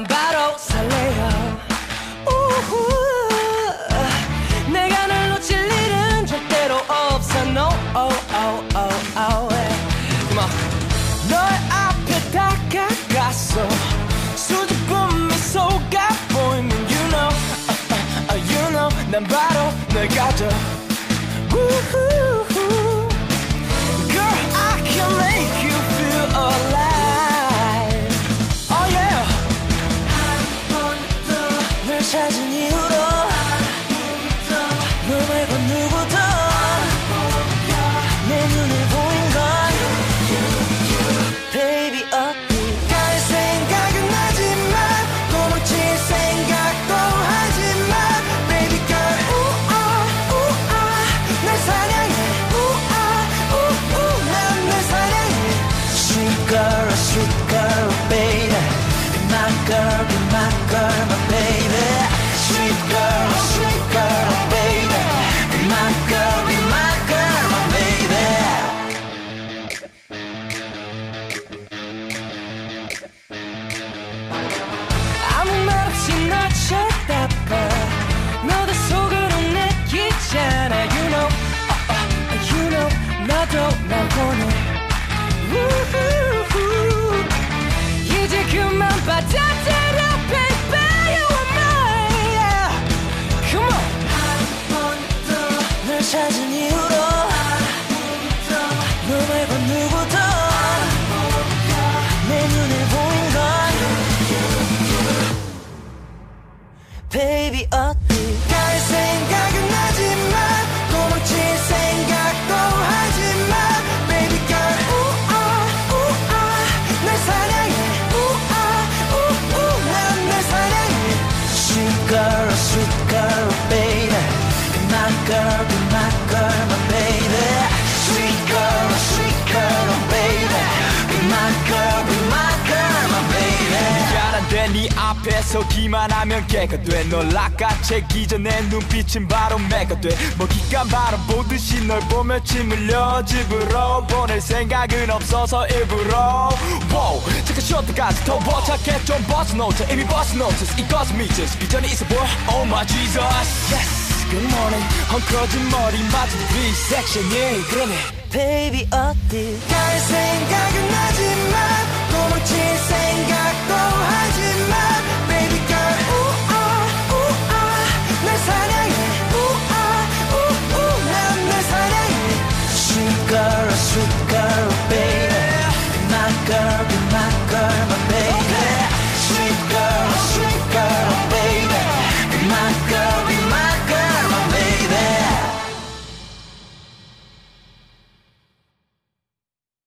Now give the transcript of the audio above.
난 바로 설레요. 우후. 내가 널 놓칠 일은 절대로 없어. No oh oh oh oh yeah. Come on 널 앞에 다가갔어 수줍은 미소가 보이면 You know uh, uh, uh, You know. 난 바로 널 가져. 우후 찾은 이후로 너 말고 누구도 내 눈에 보인 건 Baby 어디 갈 생각은 나지만 도망칠 생각도 하지만 Baby girl 우아 우아 날 사랑해. 우아 우우 난날 사랑해. Sweet girl sweet girl baby. Be my girl be my girl my 날 원해 우후후. 이제 그만 받아들여 baby You are mine. Come on. 널 찾은 이후로. 너 말고 누구도. 내 눈에 보인 건 Baby 어디 girl 네 앞에 서기만 하면 개가 돼 널 낚아채기 전에 눈빛은 바로 매가 돼 먹잇감 바라보듯이 널 보며 침 흘려 집으로 보낼 생각은 없어서 일부러 wow, 잠깐 쉬었다가지 더 벅차게 좀 벗어놓자 이미 벗어놓자 이것은 미쳤어 비전이 있어 보여 Oh my Jesus yes Good morning. 헝클어진 머리 맞은 위 섹션이 그러네 Baby 어디 갈 생각은 나